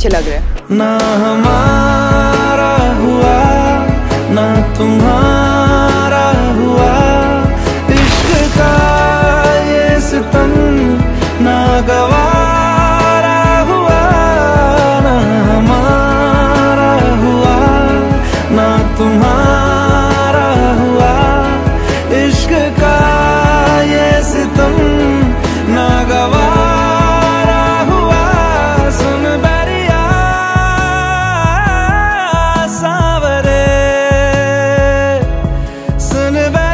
अच्छे लग रहे हैं। ना हमारा हुआ ना तुम्हारा In the back.